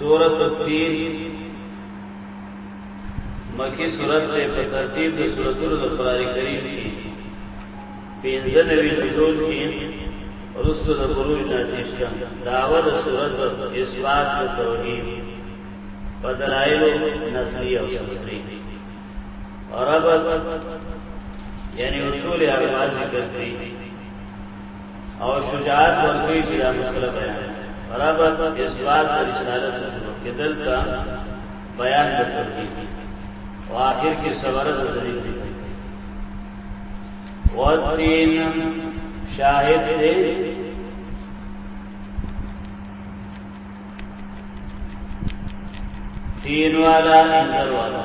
سورۃ التین مکی سورۃ په ترتیب د سوراتونو د قران کریم کې پنځه نوي نزول کې رسل د بروج ناتیشتم داوه د سورۃ اثبات د توحید په دلایل نسلی او شرعی عربت یعنی اصول اربع ذکر کړی او شجاعت ورکړي چې دا مسله بیان ربط اثبات د رسالت سره کې دلته بیان د توحید او آخر کې صبر د دې والتين شاهد دې تین والا انذر والا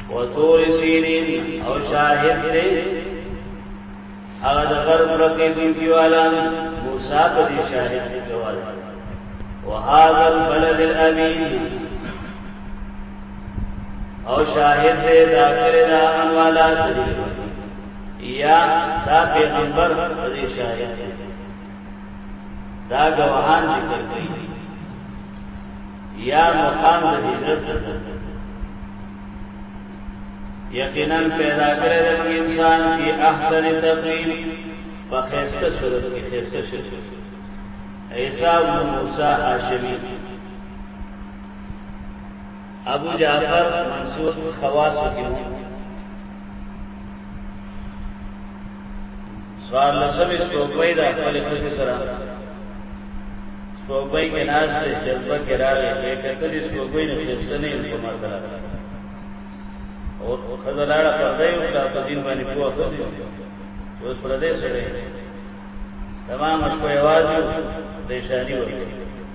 وتور سینین او شاهد دې هغه د غرب رکې دي کې والا موسی په دې شاهد کې جواب وهذا البلد الامين او شاهد دې دا کړه دا امن والا دې یا دا پیغمبر په دې شاهد دا گواهان ذکر کړي یا مقام د هجرت یقینا پیدا کړی د انسان کی احسن تقویم په خیسته صورت کې خیسته شي عیسی بن موسی هاشمی ابو جعفر منصور خواص کې سوار لسمې سپوږمۍ ده خپلې ښځې سره سپوږمۍ کې ناست دی جذبه کې راغی بې کتلې سپوږمۍ نه ښایسته نه یم په ما ته راغله او ښځه لاړه پرده یې وکړه په دین باندې پوه ښځې چې اوس پردی سړی تمام شپه یوازې پریشاني وکړي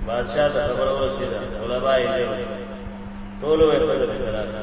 بادشاہ ته خبره ورسېده علما یې ټولو یې ښځه پېته راغله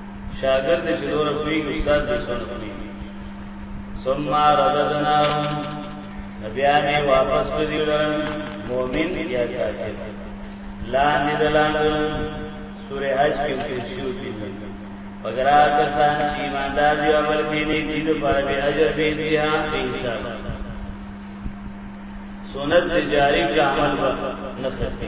شاګرد چې دور کوي استاد دې سره کوي ثم رددناهم بیا می واپس کړی لرم مؤمن یا کافر لاندې دلاندې سورې حج کې تشریح دي پګرا کسان چې ایماندار دی عمل کې نه دي د پر به اجر به انتها به حساب سنت جاری کا عمل نه خسته